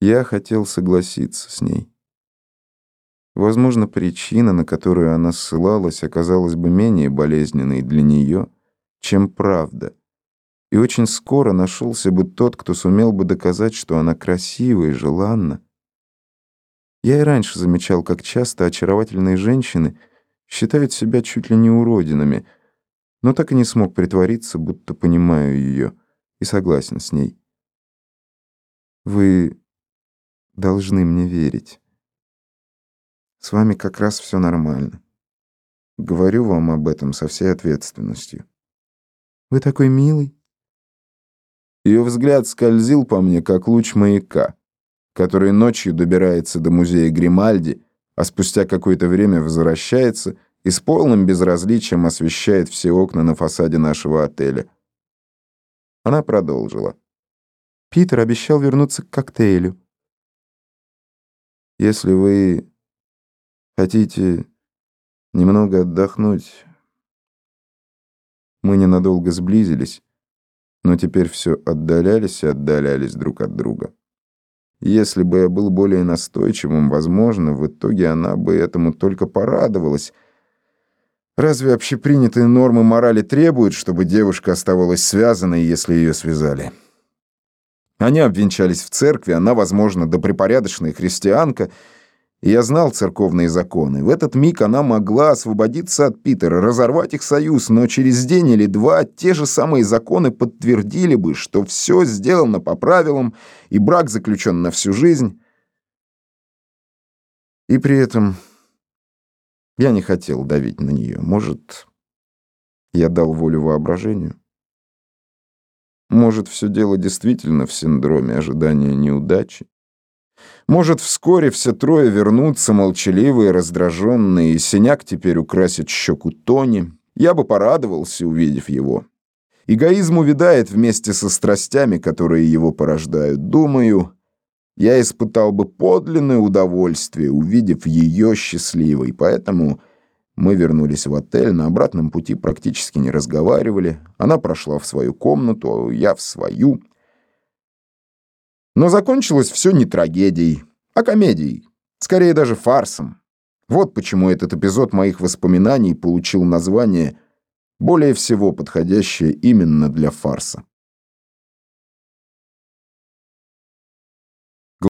Я хотел согласиться с ней. Возможно, причина, на которую она ссылалась, оказалась бы менее болезненной для нее, чем правда. И очень скоро нашелся бы тот, кто сумел бы доказать, что она красива и желанна. Я и раньше замечал, как часто очаровательные женщины считают себя чуть ли не уродинами, но так и не смог притвориться, будто понимаю ее и согласен с ней. Вы должны мне верить. С вами как раз все нормально. Говорю вам об этом со всей ответственностью. Вы такой милый. Ее взгляд скользил по мне, как луч маяка, который ночью добирается до музея Гримальди, а спустя какое-то время возвращается и с полным безразличием освещает все окна на фасаде нашего отеля. Она продолжила. Питер обещал вернуться к коктейлю. Если вы хотите немного отдохнуть, мы ненадолго сблизились, но теперь все отдалялись и отдалялись друг от друга. Если бы я был более настойчивым, возможно, в итоге она бы этому только порадовалась. Разве общепринятые нормы морали требуют, чтобы девушка оставалась связанной, если ее связали? Они обвенчались в церкви, она, возможно, добропорядочная христианка, и я знал церковные законы. В этот миг она могла освободиться от Питера, разорвать их союз, но через день или два те же самые законы подтвердили бы, что все сделано по правилам, и брак заключен на всю жизнь. И при этом я не хотел давить на нее. Может, я дал волю воображению? Может, все дело действительно в синдроме ожидания неудачи? Может, вскоре все трое вернутся, молчаливые, раздраженные, и синяк теперь украсит щеку Тони. Я бы порадовался, увидев его. Эгоизм увядает вместе со страстями, которые его порождают. Думаю, я испытал бы подлинное удовольствие, увидев ее счастливой, поэтому мы вернулись в отель, на обратном пути практически не разговаривали. Она прошла в свою комнату, я в свою. Но закончилось все не трагедией, а комедией. Скорее даже фарсом. Вот почему этот эпизод моих воспоминаний получил название, более всего подходящее именно для фарса.